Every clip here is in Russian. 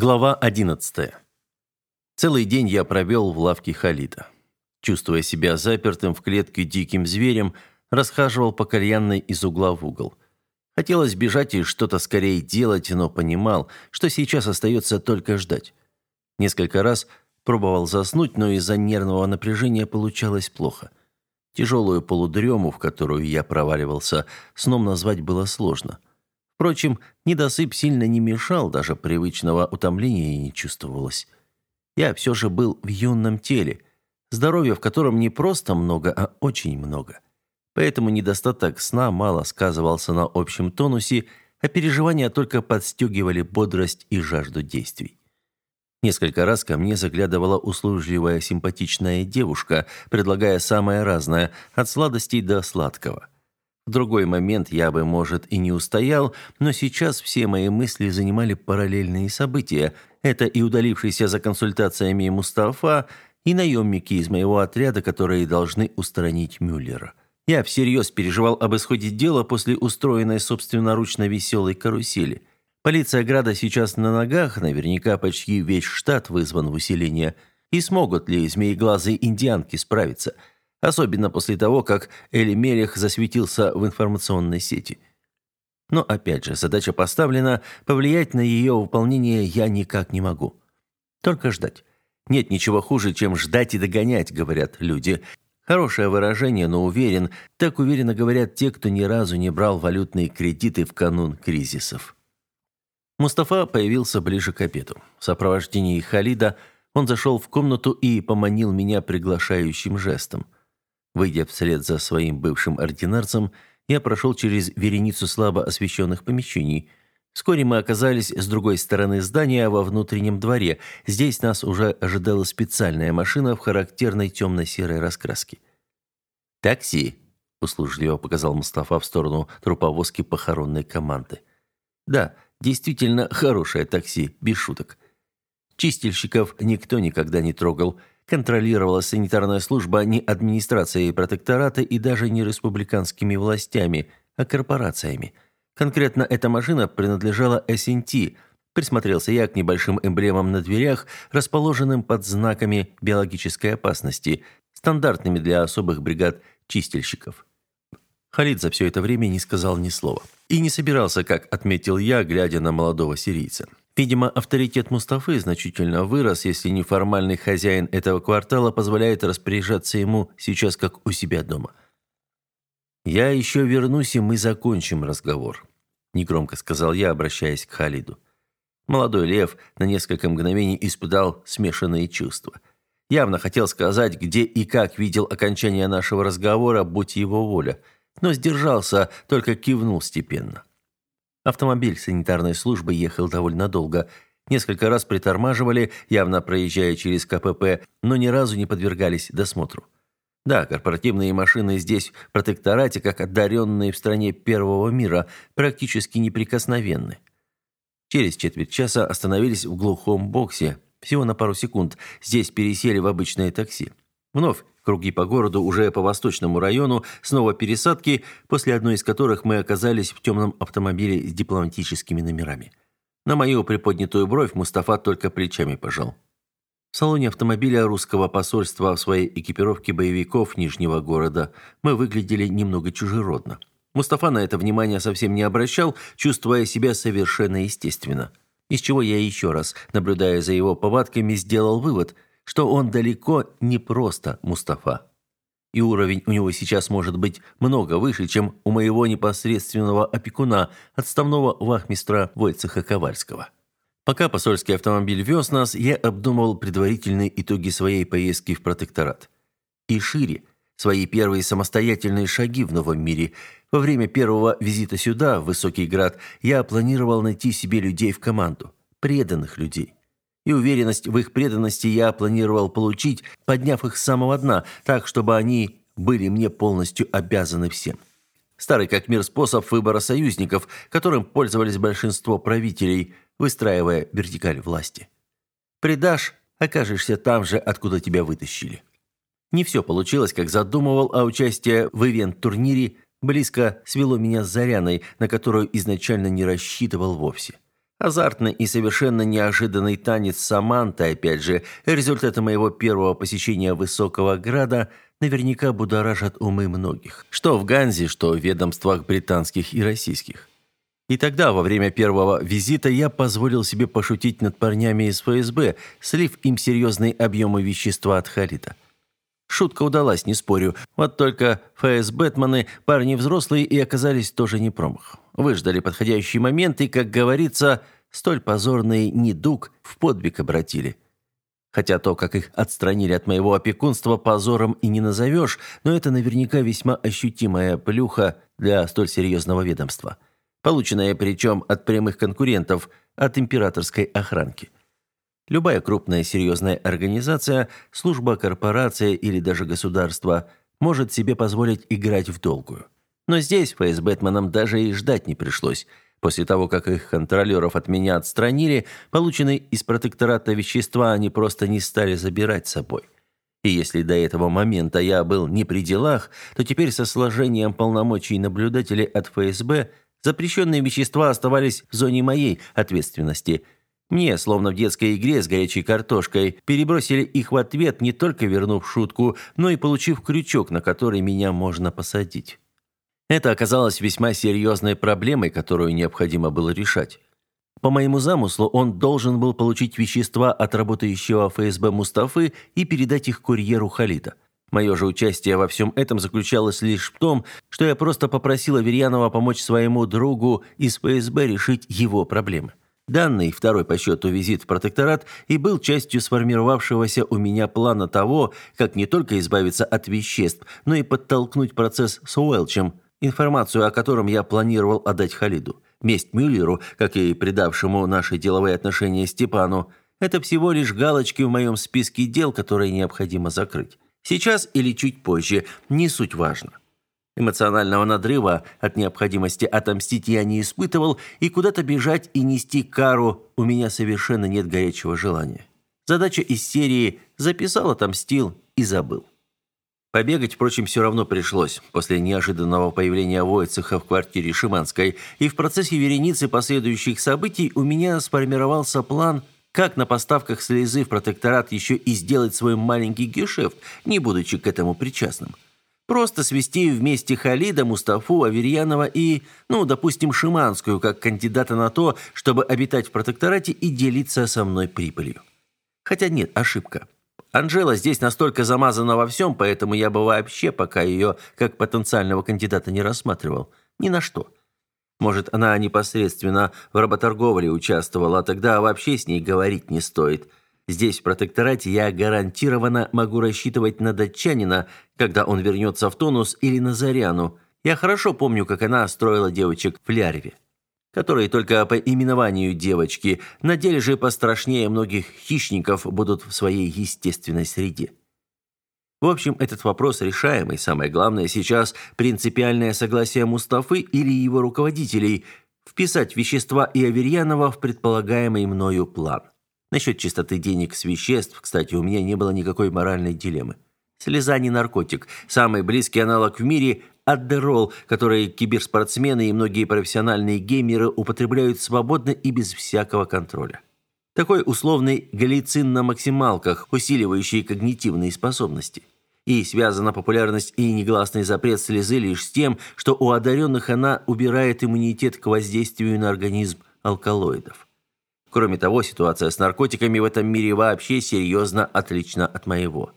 Глава 11. Целый день я провел в лавке Халита. Чувствуя себя запертым в клетке диким зверем, расхаживал по кальянной из угла в угол. Хотелось бежать и что-то скорее делать, но понимал, что сейчас остается только ждать. Несколько раз пробовал заснуть, но из-за нервного напряжения получалось плохо. Тяжелую полудрему, в которую я проваливался, сном назвать было сложно – Впрочем, недосып сильно не мешал, даже привычного утомления не чувствовалось. Я все же был в юном теле, здоровья в котором не просто много, а очень много. Поэтому недостаток сна мало сказывался на общем тонусе, а переживания только подстегивали бодрость и жажду действий. Несколько раз ко мне заглядывала услужливая симпатичная девушка, предлагая самое разное, от сладостей до сладкого – в другой момент я бы, может, и не устоял, но сейчас все мои мысли занимали параллельные события. Это и удалившийся за консультациями Мустафа, и наемники из моего отряда, которые должны устранить Мюллера. Я всерьез переживал об исходе дела после устроенной собственноручно веселой карусели. Полиция Града сейчас на ногах, наверняка почти весь штат вызван в усиление. И смогут ли змееглазые индианки справиться – особенно после того, как Эли Элимелех засветился в информационной сети. Но опять же, задача поставлена, повлиять на ее выполнение я никак не могу. Только ждать. Нет ничего хуже, чем ждать и догонять, говорят люди. Хорошее выражение, но уверен, так уверенно говорят те, кто ни разу не брал валютные кредиты в канун кризисов. Мустафа появился ближе к обеду. В сопровождении Халида он зашел в комнату и поманил меня приглашающим жестом – Выйдя вслед за своим бывшим ординарцем, я прошел через вереницу слабо освещенных помещений. Вскоре мы оказались с другой стороны здания а во внутреннем дворе. Здесь нас уже ожидала специальная машина в характерной темно-серой раскраске. «Такси!» – услужливо показал Мустафа в сторону труповозки похоронной команды. «Да, действительно хорошее такси, без шуток. Чистильщиков никто никогда не трогал». Контролировала санитарная служба не администрацией протектората и даже не республиканскими властями, а корпорациями. Конкретно эта машина принадлежала S&T. Присмотрелся я к небольшим эмблемам на дверях, расположенным под знаками биологической опасности, стандартными для особых бригад чистильщиков. Халид за все это время не сказал ни слова. И не собирался, как отметил я, глядя на молодого сирийца. Видимо, авторитет Мустафы значительно вырос, если неформальный хозяин этого квартала позволяет распоряжаться ему сейчас как у себя дома. «Я еще вернусь, и мы закончим разговор», – негромко сказал я, обращаясь к Халиду. Молодой лев на несколько мгновений испытал смешанные чувства. Явно хотел сказать, где и как видел окончание нашего разговора, будь его воля, но сдержался, только кивнул степенно. Автомобиль санитарной службы ехал довольно долго. Несколько раз притормаживали, явно проезжая через КПП, но ни разу не подвергались досмотру. Да, корпоративные машины здесь, в протекторате, как одаренные в стране первого мира, практически неприкосновенны. Через четверть часа остановились в глухом боксе, всего на пару секунд. Здесь пересели в обычное такси. Вновь Круги по городу уже по восточному району, снова пересадки, после одной из которых мы оказались в темном автомобиле с дипломатическими номерами. На мою приподнятую бровь Мустафа только плечами пожал. В салоне автомобиля русского посольства в своей экипировке боевиков Нижнего города мы выглядели немного чужеродно. Мустафа на это внимание совсем не обращал, чувствуя себя совершенно естественно. Из чего я еще раз, наблюдая за его повадками, сделал вывод – что он далеко не просто Мустафа. И уровень у него сейчас может быть много выше, чем у моего непосредственного опекуна, отставного вахмистра Войцеха Ковальского. Пока посольский автомобиль вез нас, я обдумывал предварительные итоги своей поездки в протекторат. И шире, свои первые самостоятельные шаги в новом мире. Во время первого визита сюда, в Высокий Град, я планировал найти себе людей в команду, преданных людей и уверенность в их преданности я планировал получить, подняв их с самого дна, так, чтобы они были мне полностью обязаны всем. Старый как мир способ выбора союзников, которым пользовались большинство правителей, выстраивая вертикаль власти. Предашь – окажешься там же, откуда тебя вытащили. Не все получилось, как задумывал, а участие в ивент-турнире близко свело меня с Заряной, на которую изначально не рассчитывал вовсе. Азартный и совершенно неожиданный танец Саманты, опять же, результаты моего первого посещения Высокого Града, наверняка будоражат умы многих. Что в Ганзе, что в ведомствах британских и российских. И тогда, во время первого визита, я позволил себе пошутить над парнями из ФСБ, слив им серьезные объемы вещества от халита – Шутка удалась, не спорю. Вот только ФС Бэтмены, парни взрослые и оказались тоже не промах. Выждали подходящий момент и, как говорится, столь позорный недуг в подвиг обратили. Хотя то, как их отстранили от моего опекунства, позором и не назовешь, но это наверняка весьма ощутимая плюха для столь серьезного ведомства. Полученная причем от прямых конкурентов, от императорской охранки. Любая крупная серьезная организация, служба, корпорация или даже государство может себе позволить играть в долгую. Но здесь ФСБэтменам даже и ждать не пришлось. После того, как их контролеров от меня отстранили, полученные из протектората вещества они просто не стали забирать с собой. И если до этого момента я был не при делах, то теперь со сложением полномочий наблюдателей от ФСБ запрещенные вещества оставались в зоне моей ответственности – мне, словно в детской игре с горячей картошкой, перебросили их в ответ, не только вернув шутку, но и получив крючок, на который меня можно посадить. Это оказалось весьма серьезной проблемой, которую необходимо было решать. По моему замыслу, он должен был получить вещества от работающего ФСБ Мустафы и передать их курьеру Халида. Мое же участие во всем этом заключалось лишь в том, что я просто попросила Верьянова помочь своему другу из ФСБ решить его проблемы. Данный второй по счету визит в протекторат и был частью сформировавшегося у меня плана того, как не только избавиться от веществ, но и подтолкнуть процесс с Уэлчем, информацию о котором я планировал отдать Халиду. Месть Мюллеру, как и предавшему наши деловые отношения Степану, это всего лишь галочки в моем списке дел, которые необходимо закрыть. Сейчас или чуть позже, не суть важно. Эмоционального надрыва от необходимости отомстить я не испытывал, и куда-то бежать и нести кару у меня совершенно нет горячего желания. Задача из серии «Записал, отомстил и забыл». Побегать, впрочем, все равно пришлось. После неожиданного появления Войцеха в квартире Шиманской и в процессе вереницы последующих событий у меня сформировался план, как на поставках слезы в протекторат еще и сделать свой маленький гешефт, не будучи к этому причастным. Просто свести вместе Халида, Мустафу, Аверьянова и, ну, допустим, Шиманскую, как кандидата на то, чтобы обитать в протекторате и делиться со мной прибылью. Хотя нет, ошибка. Анжела здесь настолько замазана во всем, поэтому я бы вообще пока ее как потенциального кандидата не рассматривал. Ни на что. Может, она непосредственно в работорговле участвовала, а тогда вообще с ней говорить не стоит – Здесь, в протекторате, я гарантированно могу рассчитывать на датчанина, когда он вернется в тонус, или на Заряну. Я хорошо помню, как она строила девочек в Лярве, которые только по именованию девочки, на деле же пострашнее многих хищников будут в своей естественной среде. В общем, этот вопрос решаемый. Самое главное сейчас принципиальное согласие Мустафы или его руководителей вписать вещества и Аверьянова в предполагаемый мною план. Насчет чистоты денег с веществ, кстати, у меня не было никакой моральной дилеммы. Слеза не наркотик. Самый близкий аналог в мире – аддерол, который киберспортсмены и многие профессиональные геймеры употребляют свободно и без всякого контроля. Такой условный галлицин на максималках, усиливающий когнитивные способности. И связана популярность и негласный запрет слезы лишь с тем, что у одаренных она убирает иммунитет к воздействию на организм алкалоидов. Кроме того, ситуация с наркотиками в этом мире вообще серьезно отлична от моего.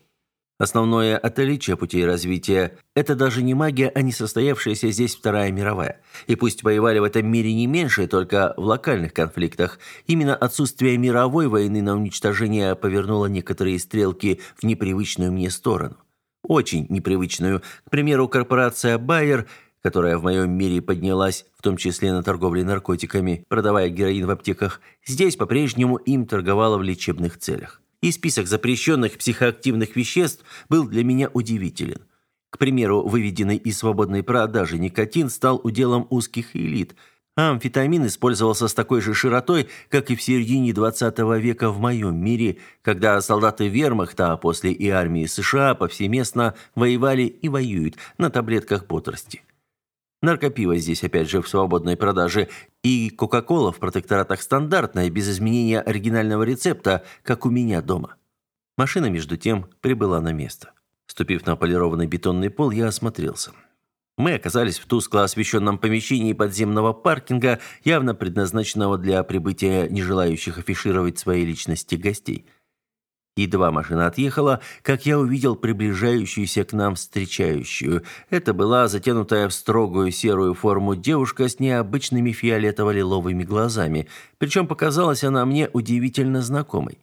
Основное отличие путей развития – это даже не магия, а несостоявшаяся здесь Вторая мировая. И пусть воевали в этом мире не меньше, только в локальных конфликтах, именно отсутствие мировой войны на уничтожение повернуло некоторые стрелки в непривычную мне сторону. Очень непривычную. К примеру, корпорация «Байер» – которая в моем мире поднялась, в том числе на торговле наркотиками, продавая героин в аптеках, здесь по-прежнему им торговала в лечебных целях. И список запрещенных психоактивных веществ был для меня удивителен. К примеру, выведенный из свободной продажи никотин стал уделом узких элит, а амфетамин использовался с такой же широтой, как и в середине 20 века в моем мире, когда солдаты вермахта, а после и армии США повсеместно воевали и воюют на таблетках бодрости. Наркопиво здесь опять же в свободной продаже. И Кока-Кола в протекторатах стандартная, без изменения оригинального рецепта, как у меня дома. Машина, между тем, прибыла на место. Ступив на полированный бетонный пол, я осмотрелся. Мы оказались в тускло освещенном помещении подземного паркинга, явно предназначенного для прибытия нежелающих афишировать свои личности гостей – Едва машина отъехала, как я увидел приближающуюся к нам встречающую. Это была затянутая в строгую серую форму девушка с необычными фиолетово-лиловыми глазами, причем показалась она мне удивительно знакомой.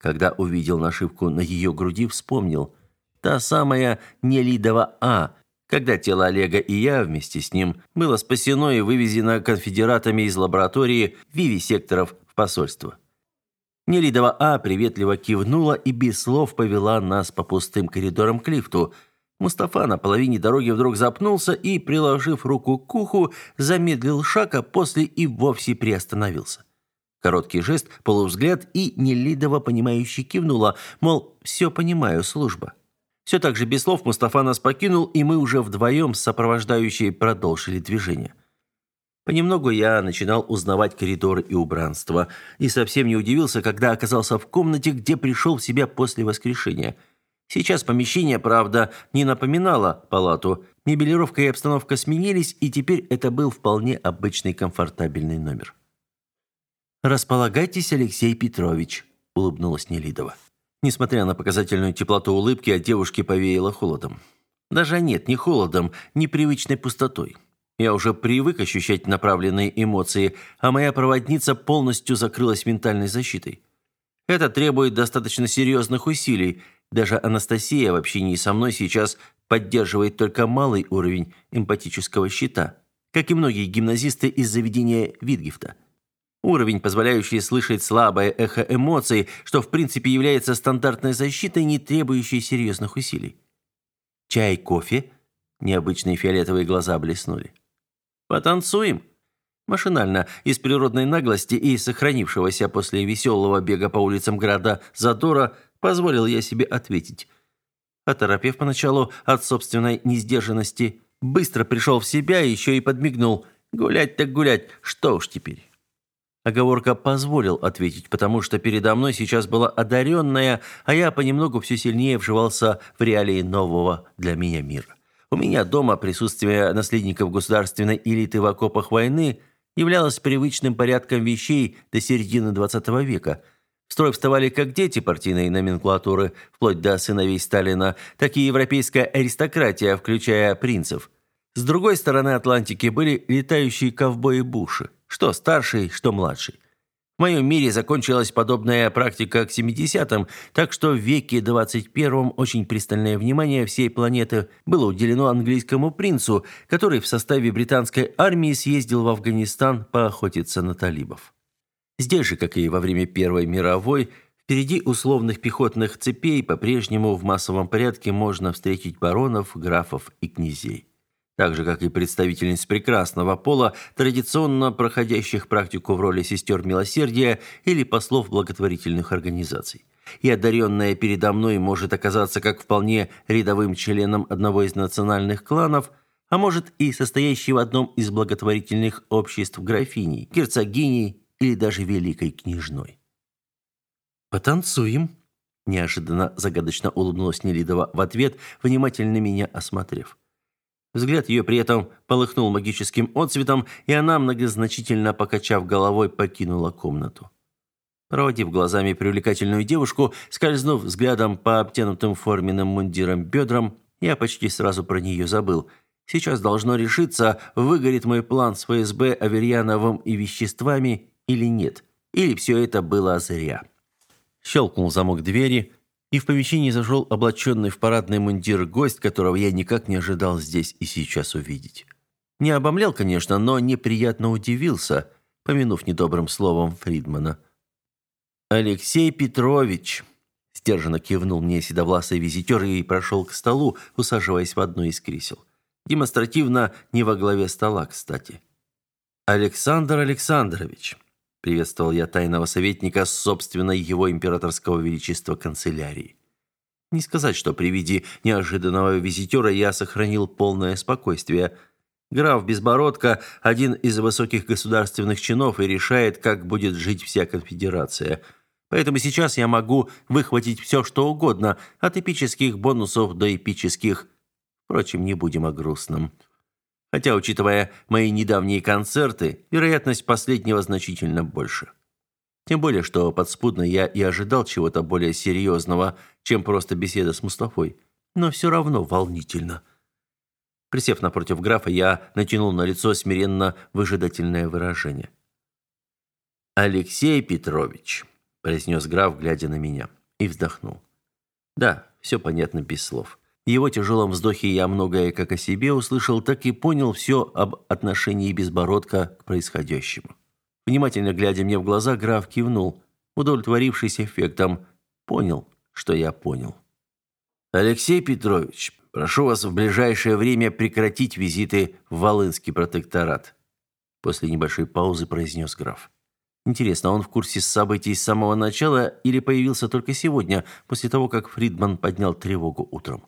Когда увидел нашивку на ее груди, вспомнил. Та самая Нелидова А, когда тело Олега и я вместе с ним было спасено и вывезено конфедератами из лаборатории Виви Секторов в посольство. Нелидова А приветливо кивнула и без слов повела нас по пустым коридорам к лифту. Мустафа на половине дороги вдруг запнулся и, приложив руку к уху, замедлил шаг, а после и вовсе приостановился. Короткий жест, полувзгляд, и Нелидова, понимающе кивнула, мол, все понимаю, служба. Все так же без слов Мустафа нас покинул, и мы уже вдвоем с сопровождающей продолжили движение. Понемногу я начинал узнавать коридоры и убранство, и совсем не удивился, когда оказался в комнате, где пришел в себя после воскрешения. Сейчас помещение, правда, не напоминало палату. Мебелировка и обстановка сменились, и теперь это был вполне обычный комфортабельный номер. «Располагайтесь, Алексей Петрович», – улыбнулась Нелидова. Несмотря на показательную теплоту улыбки, а от девушки повеяло холодом. Даже нет, не холодом, непривычной пустотой. Я уже привык ощущать направленные эмоции, а моя проводница полностью закрылась ментальной защитой. Это требует достаточно серьезных усилий. Даже Анастасия в общении со мной сейчас поддерживает только малый уровень эмпатического щита, как и многие гимназисты из заведения Витгифта. Уровень, позволяющий слышать слабое эхо эмоций, что в принципе является стандартной защитой, не требующей серьезных усилий. Чай, кофе? Необычные фиолетовые глаза блеснули. «Потанцуем?» Машинально, из природной наглости и сохранившегося после веселого бега по улицам города задора, позволил я себе ответить. Оторопев поначалу от собственной несдержанности, быстро пришел в себя и еще и подмигнул. «Гулять так гулять, что уж теперь». Оговорка позволил ответить, потому что передо мной сейчас была одаренная, а я понемногу все сильнее вживался в реалии нового для меня мира. У меня дома присутствие наследников государственной элиты в окопах войны являлось привычным порядком вещей до середины XX века. В строй вставали как дети партийной номенклатуры, вплоть до сыновей Сталина, так и европейская аристократия, включая принцев. С другой стороны Атлантики были летающие ковбои-буши, что старший, что младший. В моем мире закончилась подобная практика к 70-м, так что в веке 21-м очень пристальное внимание всей планеты было уделено английскому принцу, который в составе британской армии съездил в Афганистан поохотиться на талибов. Здесь же, как и во время Первой мировой, впереди условных пехотных цепей по-прежнему в массовом порядке можно встретить баронов, графов и князей так же, как и представительниц прекрасного пола, традиционно проходящих практику в роли сестер милосердия или послов благотворительных организаций. И одаренная передо мной может оказаться как вполне рядовым членом одного из национальных кланов, а может и состоящей в одном из благотворительных обществ графиней, герцогиней или даже великой княжной. «Потанцуем», – неожиданно загадочно улыбнулась Нелидова в ответ, внимательно меня осмотрев. Взгляд ее при этом полыхнул магическим отцветом, и она, многозначительно покачав головой, покинула комнату. Проводив глазами привлекательную девушку, скользнув взглядом по обтянутым форменным мундиром бедрам, я почти сразу про нее забыл. Сейчас должно решиться, выгорит мой план с ФСБ Аверьяновым и веществами или нет. Или все это было зря. Щелкнул замок двери – и в помещении зашел облаченный в парадный мундир гость, которого я никак не ожидал здесь и сейчас увидеть. Не обомлел, конечно, но неприятно удивился, помянув недобрым словом Фридмана. «Алексей Петрович!» – сдержанно кивнул мне седовласый визитер и прошел к столу, усаживаясь в одно из кресел. Демонстративно не во главе стола, кстати. «Александр Александрович!» приветствовал я тайного советника с собственной его императорского величества канцелярии. Не сказать, что при виде неожиданного визитера я сохранил полное спокойствие. Граф Безбородко – один из высоких государственных чинов и решает, как будет жить вся конфедерация. Поэтому сейчас я могу выхватить все, что угодно, от эпических бонусов до эпических. Впрочем, не будем о грустном хотя, учитывая мои недавние концерты, вероятность последнего значительно больше. Тем более, что подспудно я и ожидал чего-то более серьезного, чем просто беседа с Мустафой. Но все равно волнительно. Присев напротив графа, я натянул на лицо смиренно выжидательное выражение. «Алексей Петрович», – произнес граф, глядя на меня, и вздохнул. «Да, все понятно без слов. Его тяжелом вздохе я многое как о себе услышал, так и понял все об отношении Безбородка к происходящему. Внимательно глядя мне в глаза, граф кивнул, удовлетворившись эффектом. Понял, что я понял. «Алексей Петрович, прошу вас в ближайшее время прекратить визиты в Волынский протекторат», после небольшой паузы произнес граф. Интересно, он в курсе событий с самого начала или появился только сегодня, после того, как Фридман поднял тревогу утром?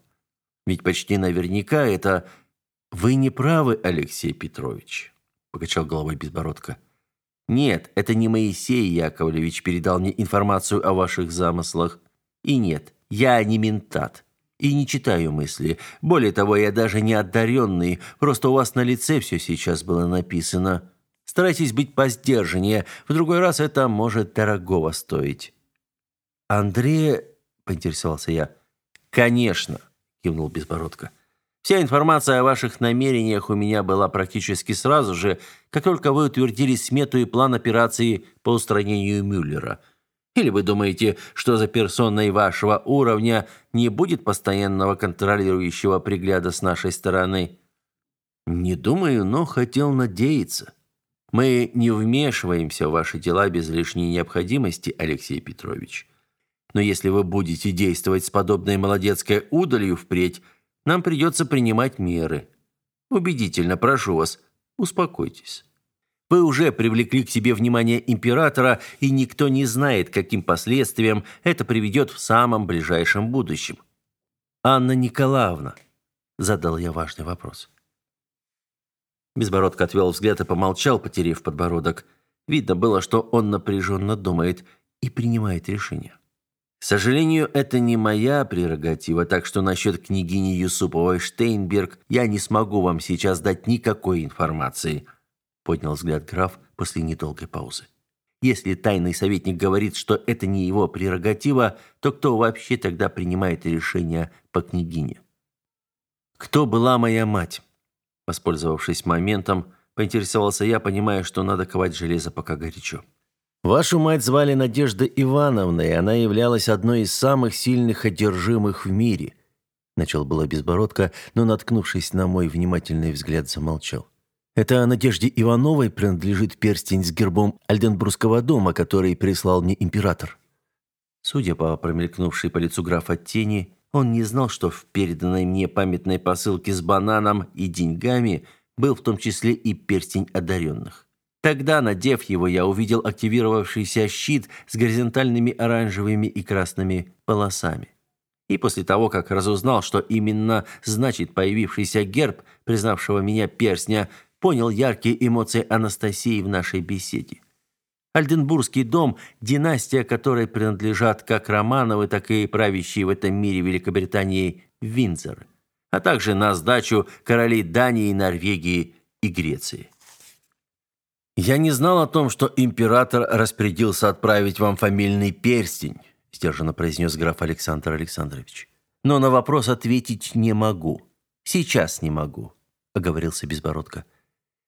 Ведь почти наверняка это... Вы не правы, Алексей Петрович, покачал головой Безбородко. Нет, это не Моисей Яковлевич передал мне информацию о ваших замыслах. И нет, я не ментат и не читаю мысли. Более того, я даже не одаренный, просто у вас на лице все сейчас было написано. Старайтесь быть посдержаннее, в другой раз это может дорогого стоить». Андрей, – поинтересовался я. «Конечно», кивнул Безбородко. Вся информация о ваших намерениях у меня была практически сразу же, как только вы утвердили смету и план операции по устранению Мюллера. Или вы думаете, что за персоной вашего уровня не будет постоянного контролирующего пригляда с нашей стороны? Не думаю, но хотел надеяться. Мы не вмешиваемся в ваши дела без лишней необходимости, Алексей Петрович но если вы будете действовать с подобной молодецкой удалью впредь, нам придется принимать меры. Убедительно прошу вас, успокойтесь. Вы уже привлекли к себе внимание императора, и никто не знает, каким последствиям это приведет в самом ближайшем будущем. Анна Николаевна, задал я важный вопрос. Безбородко отвел взгляд и помолчал, потеряв подбородок. Видно было, что он напряженно думает и принимает решение. К сожалению, это не моя прерогатива, так что насчет княгини Юсуповой Штейнберг я не смогу вам сейчас дать никакой информации», — поднял взгляд граф после недолгой паузы. «Если тайный советник говорит, что это не его прерогатива, то кто вообще тогда принимает решение по княгине?» «Кто была моя мать?» Воспользовавшись моментом, поинтересовался я, понимая, что надо ковать железо пока горячо. Вашу мать звали Надежда Ивановна, и она являлась одной из самых сильных одержимых в мире. Начал было Безбородко, но, наткнувшись на мой внимательный взгляд, замолчал. Это Надежде Ивановой принадлежит перстень с гербом Альденбургского дома, который прислал мне император. Судя по промелькнувшей по лицу графа тени, он не знал, что в переданной мне памятной посылке с бананом и деньгами был в том числе и перстень одаренных. Тогда, надев его, я увидел активировавшийся щит с горизонтальными оранжевыми и красными полосами. И после того, как разузнал, что именно значит появившийся герб, признавшего меня перстня, понял яркие эмоции Анастасии в нашей беседе. Альденбургский дом – династия, которой принадлежат как Романовы, так и правящие в этом мире Великобритании Виндзоры, а также на сдачу короли Дании, Норвегии и Греции. «Я не знал о том, что император распорядился отправить вам фамильный перстень», сдержанно произнес граф Александр Александрович. «Но на вопрос ответить не могу. Сейчас не могу», — оговорился Безбородко.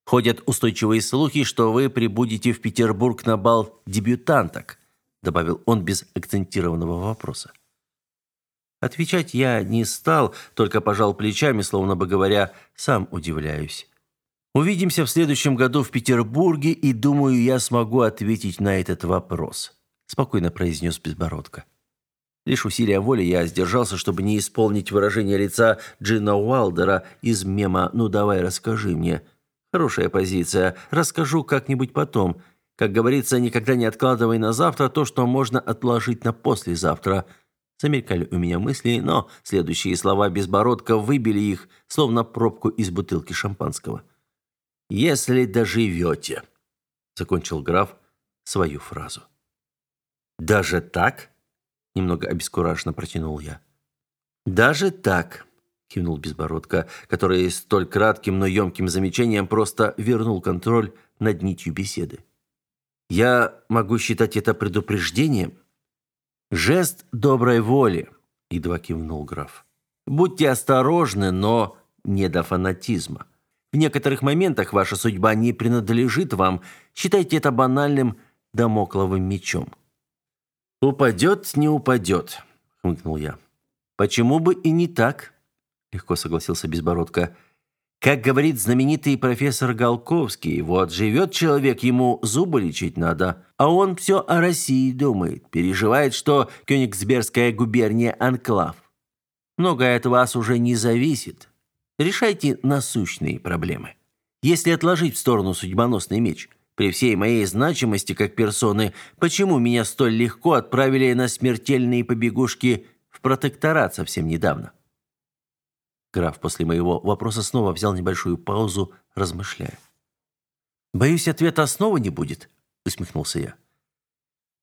«Ходят устойчивые слухи, что вы прибудете в Петербург на бал дебютанток», добавил он без акцентированного вопроса. Отвечать я не стал, только пожал плечами, словно бы говоря, сам удивляюсь. Увидимся в следующем году в Петербурге, и, думаю, я смогу ответить на этот вопрос», – спокойно произнес Безбородко. Лишь усилия воли я сдержался, чтобы не исполнить выражение лица Джина Уалдера из мема «Ну давай, расскажи мне». Хорошая позиция. Расскажу как-нибудь потом. Как говорится, никогда не откладывай на завтра то, что можно отложить на послезавтра. Замелькали у меня мысли, но следующие слова Безбородко выбили их, словно пробку из бутылки шампанского если доживёте, — закончил граф свою фразу. «Даже так?» — немного обескураженно протянул я. «Даже так», — кивнул безбородка, который столь кратким, но ёмким замечанием просто вернул контроль над нитью беседы. «Я могу считать это предупреждением?» «Жест доброй воли», — едва кивнул граф. «Будьте осторожны, но не до фанатизма». В некоторых моментах ваша судьба не принадлежит вам. Считайте это банальным домокловым мечом. «Упадет, не упадет», — хмыкнул я. «Почему бы и не так?» — легко согласился Безбородко. «Как говорит знаменитый профессор Голковский, вот живет человек, ему зубы лечить надо, а он все о России думает, переживает, что Кёнигсбергская губерния – анклав. Многое от вас уже не зависит. Решайте насущные проблемы. Если отложить в сторону судьбоносный меч, при всей моей значимости как персоны, почему меня столь легко отправили на смертельные побегушки в протекторат совсем недавно? Граф после моего вопроса снова взял небольшую паузу, размышляя. «Боюсь, ответа снова не будет», — усмехнулся я.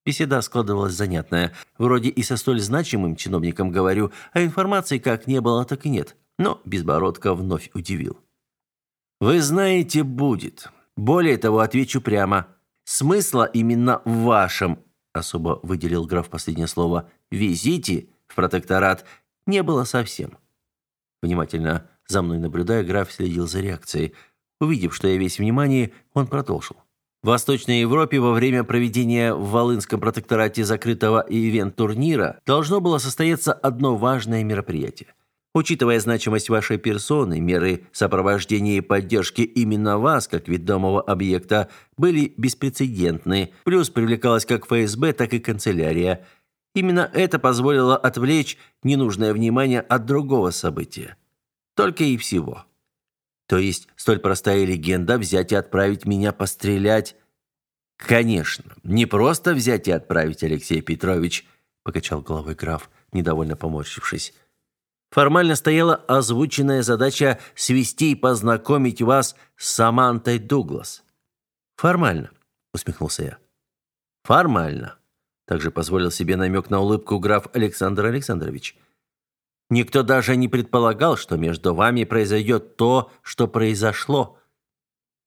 Беседа складывалась занятная. Вроде и со столь значимым чиновником говорю, а информации как не было, так и нет. Но Безбородко вновь удивил. «Вы знаете, будет. Более того, отвечу прямо. Смысла именно в вашем, особо выделил граф последнее слово, визите в протекторат не было совсем». Внимательно за мной наблюдая, граф следил за реакцией. Увидев, что я весь внимание, он продолжил. В Восточной Европе во время проведения в Волынском протекторате закрытого ивент-турнира должно было состояться одно важное мероприятие – Учитывая значимость вашей персоны, меры сопровождения и поддержки именно вас, как ведомого объекта, были беспрецедентны. Плюс привлекалась как ФСБ, так и канцелярия. Именно это позволило отвлечь ненужное внимание от другого события. Только и всего. То есть столь простая легенда взять и отправить меня пострелять? Конечно, не просто взять и отправить, Алексей Петрович, покачал головой граф, недовольно поморщившись формально стояла озвученная задача свести и познакомить вас с Самантой Дуглас. Формально, усмехнулся я. Формально. Также позволил себе намек на улыбку граф Александр Александрович. Никто даже не предполагал, что между вами произойдет то, что произошло.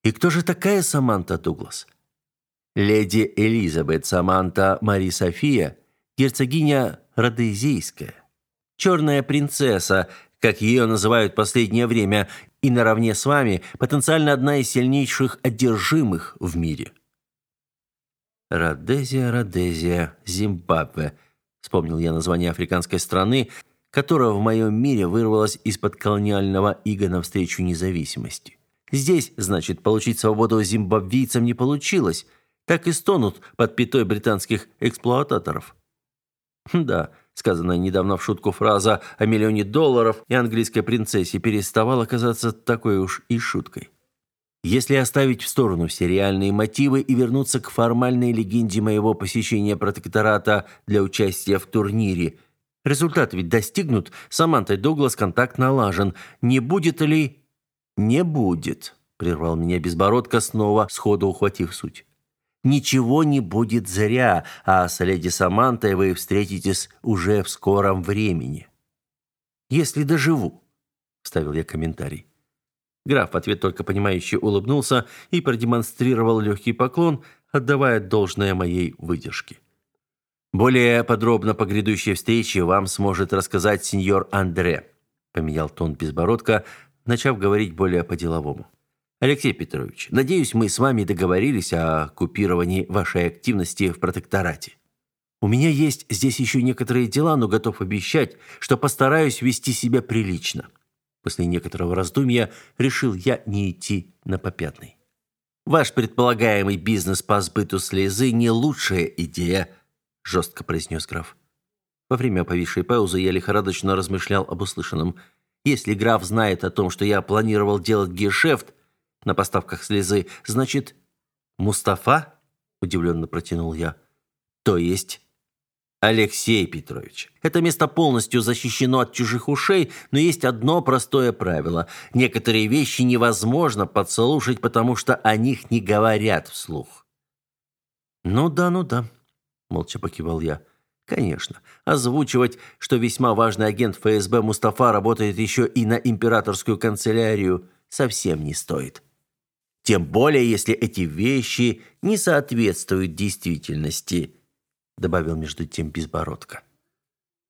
И кто же такая Саманта Дуглас? Леди Элизабет Саманта Мари София, герцогиня Родезийская. «Черная принцесса», как ее называют последнее время, и наравне с вами потенциально одна из сильнейших одержимых в мире. «Родезия, Родезия, Зимбабве», — вспомнил я название африканской страны, которая в моем мире вырвалась из-под колониального ига навстречу независимости. Здесь, значит, получить свободу зимбабвийцам не получилось, так и стонут под пятой британских эксплуататоров. «Хм, да, — Сказанная недавно в шутку фраза о миллионе долларов и английской принцессе переставала казаться такой уж и шуткой. Если оставить в сторону все реальные мотивы и вернуться к формальной легенде моего посещения протектората для участия в турнире, результат ведь достигнут, Самантой Дуглас контакт налажен. Не будет ли... «Не будет», — прервал меня безбородка снова сходу ухватив суть ничего не будет зря, а с леди Самантой вы встретитесь уже в скором времени. Если доживу, вставил я комментарий. Граф в ответ только понимающе улыбнулся и продемонстрировал легкий поклон, отдавая должное моей выдержке. Более подробно по грядущей встрече вам сможет рассказать сеньор Андре, поменял тон безбородка, начав говорить более по-деловому. Алексей Петрович, надеюсь, мы с вами договорились о купировании вашей активности в протекторате. У меня есть здесь еще некоторые дела, но готов обещать, что постараюсь вести себя прилично. После некоторого раздумья решил я не идти на попятный. Ваш предполагаемый бизнес по сбыту слезы не лучшая идея, жестко произнес граф. Во время повисшей паузы я лихорадочно размышлял об услышанном. Если граф знает о том, что я планировал делать гешефт, на поставках слезы. Значит, Мустафа, удивленно протянул я. То есть Алексей Петрович. Это место полностью защищено от чужих ушей, но есть одно простое правило. Некоторые вещи невозможно подслушать, потому что о них не говорят вслух. Ну да, ну да, молча покивал я. Конечно, озвучивать, что весьма важный агент ФСБ Мустафа работает еще и на императорскую канцелярию, совсем не стоит тем более если эти вещи не соответствуют действительности», добавил между тем Безбородко.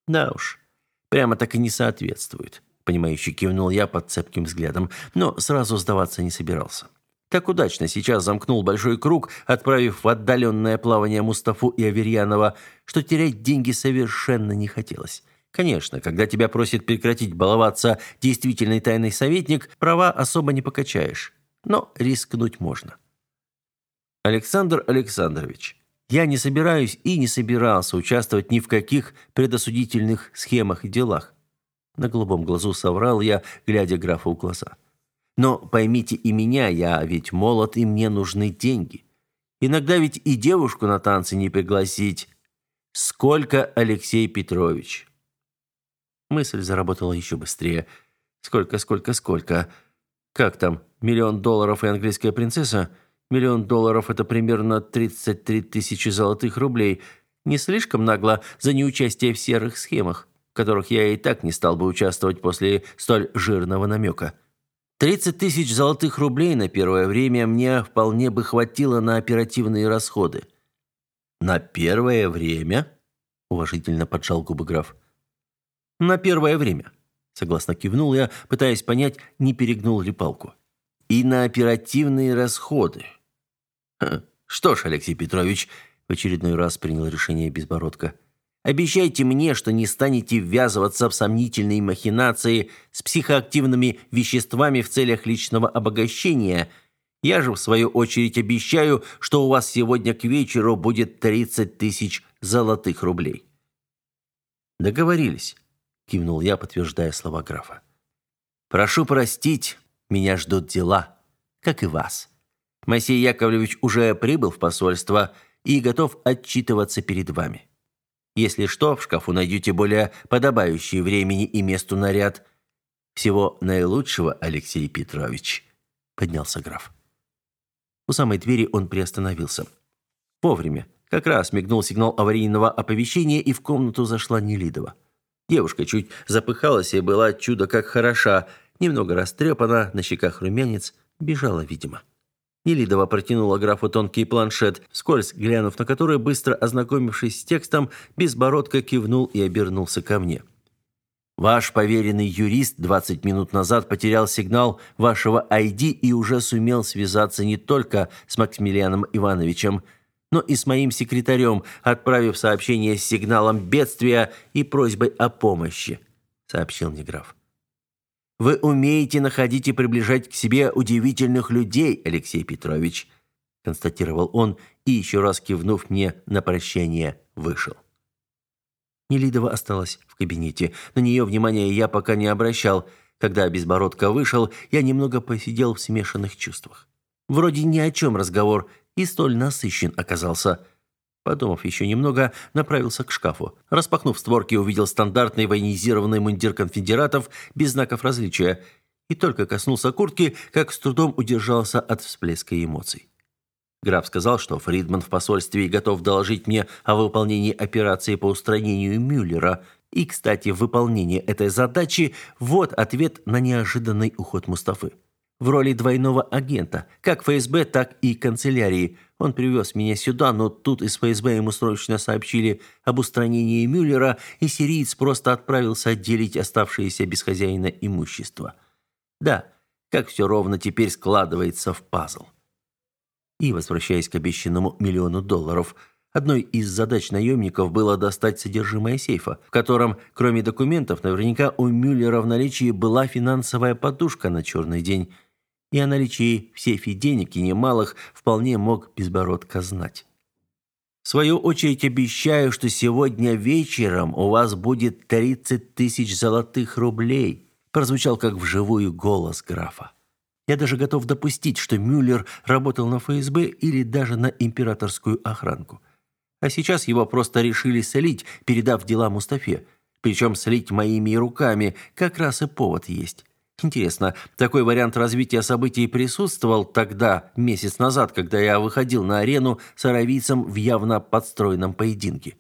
«Да уж, прямо так и не соответствует», понимающе кивнул я под цепким взглядом, но сразу сдаваться не собирался. Так удачно сейчас замкнул большой круг, отправив в отдаленное плавание Мустафу и Аверьянова, что терять деньги совершенно не хотелось. Конечно, когда тебя просит прекратить баловаться действительный тайный советник, права особо не покачаешь но рискнуть можно. Александр Александрович, я не собираюсь и не собирался участвовать ни в каких предосудительных схемах и делах. На голубом глазу соврал я, глядя графу в глаза. Но поймите и меня, я ведь молод, и мне нужны деньги. Иногда ведь и девушку на танцы не пригласить. Сколько, Алексей Петрович? Мысль заработала еще быстрее. Сколько, сколько, сколько? Как там? Миллион долларов и английская принцесса. Миллион долларов – это примерно 33 тысячи золотых рублей. Не слишком нагло за неучастие в серых схемах, в которых я и так не стал бы участвовать после столь жирного намека. 30 тысяч золотых рублей на первое время мне вполне бы хватило на оперативные расходы. «На первое время?» – уважительно поджал губы граф. «На первое время», – согласно кивнул я, пытаясь понять, не перегнул ли палку и на оперативные расходы. Что ж, Алексей Петрович, в очередной раз принял решение Безбородко. Обещайте мне, что не станете ввязываться в сомнительные махинации с психоактивными веществами в целях личного обогащения. Я же, в свою очередь, обещаю, что у вас сегодня к вечеру будет 30 тысяч золотых рублей». «Договорились», — кивнул я, подтверждая слова графа. «Прошу простить, меня ждут дела, как и вас. Моисей Яковлевич уже прибыл в посольство и готов отчитываться перед вами. Если что, в шкафу найдете более подобающий времени и месту наряд. Всего наилучшего, Алексей Петрович, поднялся граф. У самой двери он приостановился. Вовремя. Как раз мигнул сигнал аварийного оповещения, и в комнату зашла Нелидова. Девушка чуть запыхалась и была чудо как хороша – немного растрепана, на щеках румянец, бежала, видимо. Нелидова протянула графу тонкий планшет, вскользь глянув на который, быстро ознакомившись с текстом, безбородко кивнул и обернулся ко мне. «Ваш поверенный юрист 20 минут назад потерял сигнал вашего ID и уже сумел связаться не только с Максимилианом Ивановичем, но и с моим секретарем, отправив сообщение с сигналом бедствия и просьбой о помощи», — сообщил мне граф. Вы умеете находить и приближать к себе удивительных людей, Алексей Петрович, констатировал он и еще раз кивнув мне на прощание, вышел. Нелидова осталась в кабинете. На нее внимания я пока не обращал. Когда Безбородко вышел, я немного посидел в смешанных чувствах. Вроде ни о чем разговор, и столь насыщен оказался. Подумав еще немного, направился к шкафу. Распахнув створки, увидел стандартный военизированный мундир конфедератов без знаков различия и только коснулся куртки, как с трудом удержался от всплеска эмоций. Граф сказал, что Фридман в посольстве готов доложить мне о выполнении операции по устранению Мюллера. И, кстати, в выполнении этой задачи вот ответ на неожиданный уход Мустафы в роли двойного агента, как ФСБ, так и канцелярии. Он привез меня сюда, но тут из ФСБ ему срочно сообщили об устранении Мюллера, и сириец просто отправился отделить оставшееся без хозяина имущество. Да, как все ровно теперь складывается в пазл. И, возвращаясь к обещанному миллиону долларов – Одной из задач наемников было достать содержимое сейфа, в котором, кроме документов, наверняка у Мюллера в наличии была финансовая подушка на черный день – и о наличии в сейфе денег и немалых вполне мог Безбородко знать. В свою очередь обещаю, что сегодня вечером у вас будет 30 тысяч золотых рублей», прозвучал как вживую голос графа. Я даже готов допустить, что Мюллер работал на ФСБ или даже на императорскую охранку. А сейчас его просто решили солить, передав дела Мустафе. Причем солить моими руками как раз и повод есть. Интересно, такой вариант развития событий присутствовал тогда, месяц назад, когда я выходил на арену с аравийцем в явно подстроенном поединке.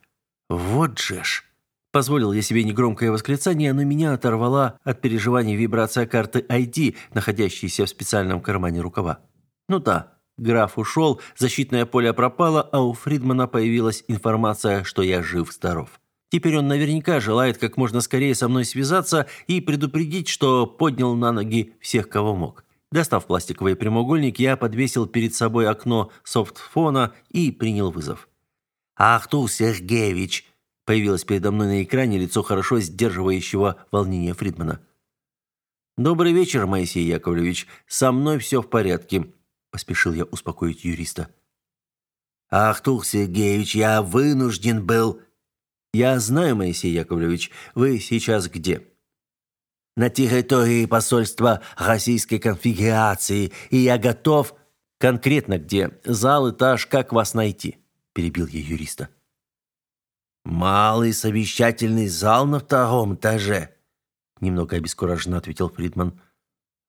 Вот же ж! Позволил я себе негромкое восклицание, но меня оторвала от переживаний вибрация карты ID, находящейся в специальном кармане рукава. Ну да, граф ушел, защитное поле пропало, а у Фридмана появилась информация, что я жив-здоров. Теперь он наверняка желает как можно скорее со мной связаться и предупредить, что поднял на ноги всех, кого мог. Достав пластиковый прямоугольник, я подвесил перед собой окно софтфона и принял вызов. «Ахту Сергеевич!» – появилось передо мной на экране лицо хорошо сдерживающего волнения Фридмана. «Добрый вечер, Моисей Яковлевич. Со мной все в порядке», – поспешил я успокоить юриста. «Ахтух Сергеевич, я вынужден был», «Я знаю, Моисей Яковлевич, вы сейчас где?» «На территории посольства Российской конфедерации, и я готов...» «Конкретно где? Зал, этаж, как вас найти?» – перебил я юриста. «Малый совещательный зал на втором этаже», – немного обескураженно ответил Фридман.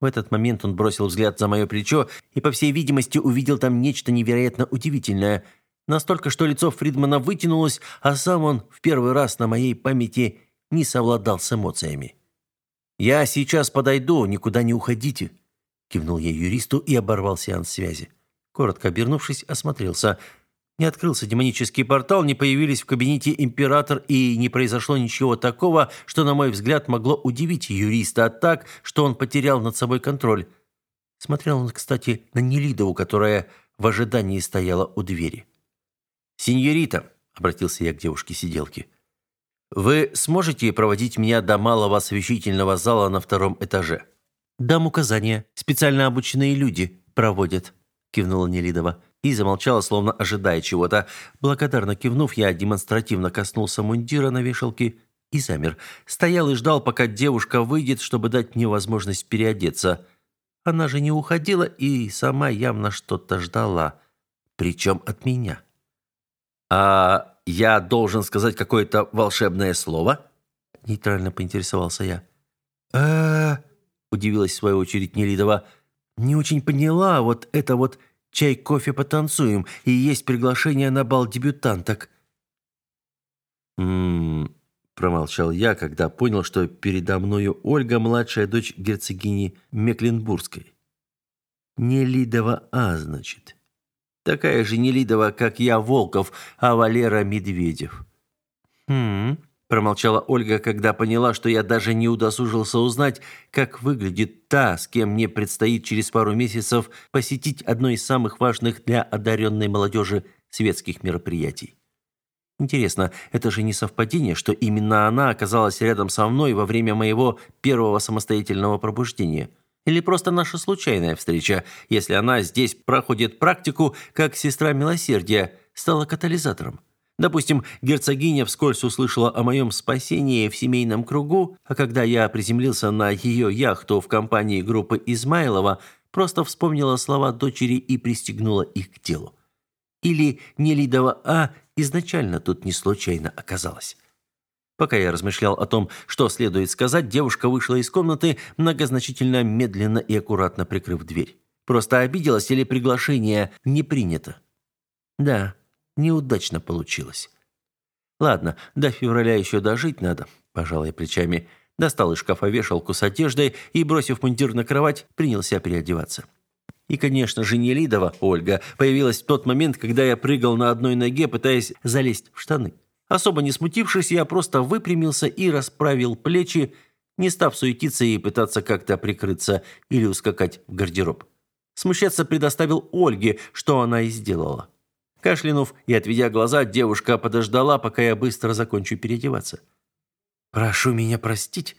В этот момент он бросил взгляд за мое плечо и, по всей видимости, увидел там нечто невероятно удивительное – Настолько, что лицо Фридмана вытянулось, а сам он в первый раз на моей памяти не совладал с эмоциями. «Я сейчас подойду, никуда не уходите», — кивнул я юристу и оборвал сеанс связи. Коротко обернувшись, осмотрелся. Не открылся демонический портал, не появились в кабинете император и не произошло ничего такого, что, на мой взгляд, могло удивить юриста а так, что он потерял над собой контроль. Смотрел он, кстати, на Нелидову, которая в ожидании стояла у двери. «Синьорита», — обратился я к девушке-сиделке, — «вы сможете проводить меня до малого освещительного зала на втором этаже?» «Дам указания. Специально обученные люди проводят», — кивнула Нелидова. И замолчала, словно ожидая чего-то. Благодарно кивнув, я демонстративно коснулся мундира на вешалке и замер. Стоял и ждал, пока девушка выйдет, чтобы дать мне возможность переодеться. Она же не уходила и сама явно что-то ждала. Причем от меня. А я должен сказать какое-то волшебное слово? Нейтрально поинтересовался я. Э, удивилась в свою очередь Нелидова. Не очень поняла вот это вот чай, кофе, потанцуем и есть приглашение на бал дебютанток. М-м, промолчал я, когда понял, что передо мною Ольга, младшая дочь герцогини Мекленбургской. Нелидова А, значит. Такая же Нелидова, как я, Волков, а Валера Медведев». «Хм...» – промолчала Ольга, когда поняла, что я даже не удосужился узнать, как выглядит та, с кем мне предстоит через пару месяцев посетить одно из самых важных для одаренной молодежи светских мероприятий. Интересно, это же не совпадение, что именно она оказалась рядом со мной во время моего первого самостоятельного пробуждения – или просто наша случайная встреча, если она здесь проходит практику как сестра милосердия, стала катализатором. Допустим, герцогиня вскользь услышала о моем спасении в семейном кругу, а когда я приземлился на ее яхту в компании группы Измайлова, просто вспомнила слова дочери и пристегнула их к телу. Или Нелидова А изначально тут не случайно оказалась. Пока я размышлял о том, что следует сказать, девушка вышла из комнаты, многозначительно медленно и аккуратно прикрыв дверь. Просто обиделась или приглашение не принято. Да, неудачно получилось. Ладно, до февраля еще дожить надо, пожал я плечами. Достал из шкафа вешалку с одеждой и, бросив мундир на кровать, принялся переодеваться. И, конечно же, не Нелидова, Ольга, появилась в тот момент, когда я прыгал на одной ноге, пытаясь залезть в штаны. Особо не смутившись, я просто выпрямился и расправил плечи, не став суетиться и пытаться как-то прикрыться или ускакать в гардероб. Смущаться предоставил Ольге, что она и сделала. Кашлянув и отведя глаза, девушка подождала, пока я быстро закончу переодеваться. «Прошу меня простить».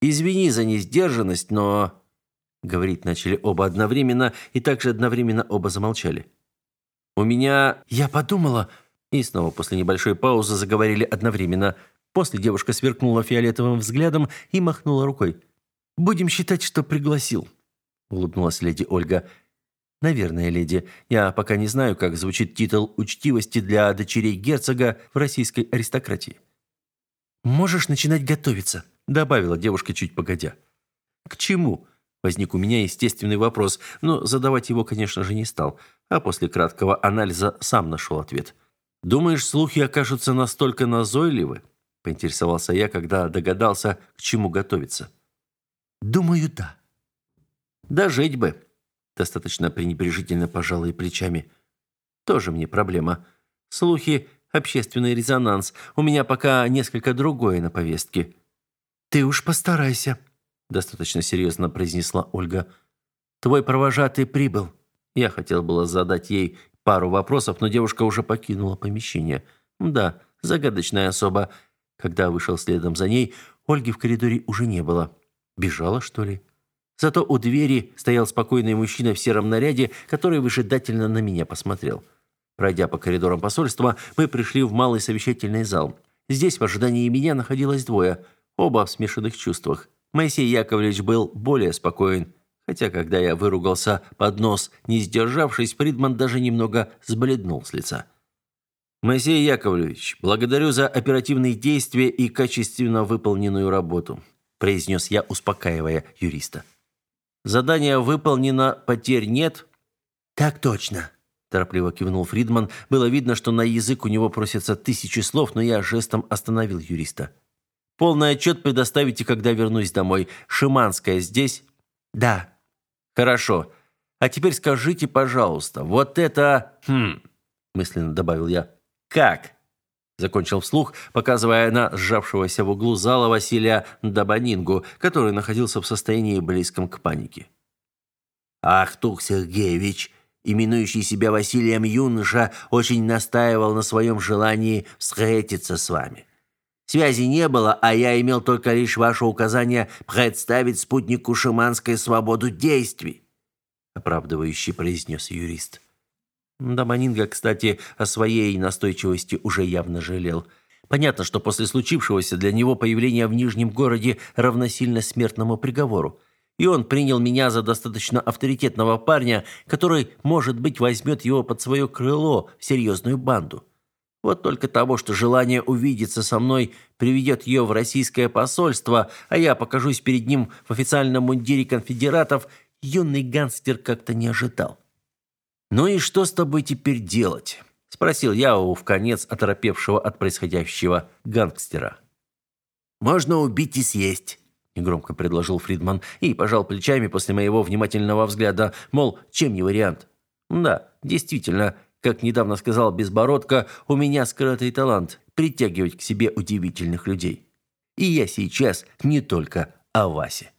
«Извини за несдержанность, но...» Говорить начали оба одновременно, и также одновременно оба замолчали. «У меня...» «Я подумала...» И снова после небольшой паузы заговорили одновременно. После девушка сверкнула фиолетовым взглядом и махнула рукой. «Будем считать, что пригласил», — улыбнулась леди Ольга. «Наверное, леди. Я пока не знаю, как звучит титул учтивости для дочерей герцога в российской аристократии». «Можешь начинать готовиться», — добавила девушка чуть погодя. «К чему?» — возник у меня естественный вопрос, но задавать его, конечно же, не стал, а после краткого анализа сам нашел ответ — Думаешь, слухи окажутся настолько назойливы? поинтересовался я, когда догадался, к чему готовиться. Думаю, да. Да жить бы. Достаточно пренебрежительно пожала и плечами. Тоже мне проблема. Слухи, общественный резонанс. У меня пока несколько другое на повестке. Ты уж постарайся, достаточно серьезно произнесла Ольга. Твой провожатый прибыл. Я хотел было задать ей пару вопросов, но девушка уже покинула помещение. Да, загадочная особа. Когда вышел следом за ней, Ольги в коридоре уже не было. Бежала, что ли? Зато у двери стоял спокойный мужчина в сером наряде, который выжидательно на меня посмотрел. Пройдя по коридорам посольства, мы пришли в малый совещательный зал. Здесь в ожидании меня находилось двое, оба в смешанных чувствах. Моисей Яковлевич был более спокоен. Хотя, когда я выругался под нос, не сдержавшись, Придман даже немного сбледнул с лица. «Моисей Яковлевич, благодарю за оперативные действия и качественно выполненную работу», произнес я, успокаивая юриста. «Задание выполнено, потерь нет?» «Так точно», торопливо кивнул Фридман. Было видно, что на язык у него просятся тысячи слов, но я жестом остановил юриста. Полный отчет предоставите, когда вернусь домой. Шиманская здесь? Да, Хорошо. А теперь скажите, пожалуйста, вот это, хм, мысленно добавил я. Как? закончил вслух, показывая на сжавшегося в углу зала Василия Дабанингу, который находился в состоянии близком к панике. Ахтух Сергеевич, именующий себя Василием Юноша, очень настаивал на своем желании встретиться с вами. Связи не было, а я имел только лишь ваше указание представить спутнику шиманской свободу действий», — оправдывающий произнес юрист. Даманинга, кстати, о своей настойчивости уже явно жалел. Понятно, что после случившегося для него появление в Нижнем городе равносильно смертному приговору. И он принял меня за достаточно авторитетного парня, который, может быть, возьмет его под свое крыло в серьезную банду. Вот только того, что желание увидеться со мной приведет ее в российское посольство, а я покажусь перед ним в официальном мундире конфедератов, юный гангстер как-то не ожидал. «Ну и что с тобой теперь делать?» – спросил я у вконец оторопевшего от происходящего гангстера. «Можно убить и съесть», – негромко предложил Фридман и пожал плечами после моего внимательного взгляда, мол, чем не вариант. «Да, действительно, – как недавно сказал Безбородко, у меня скрытый талант притягивать к себе удивительных людей. И я сейчас не только о Васе.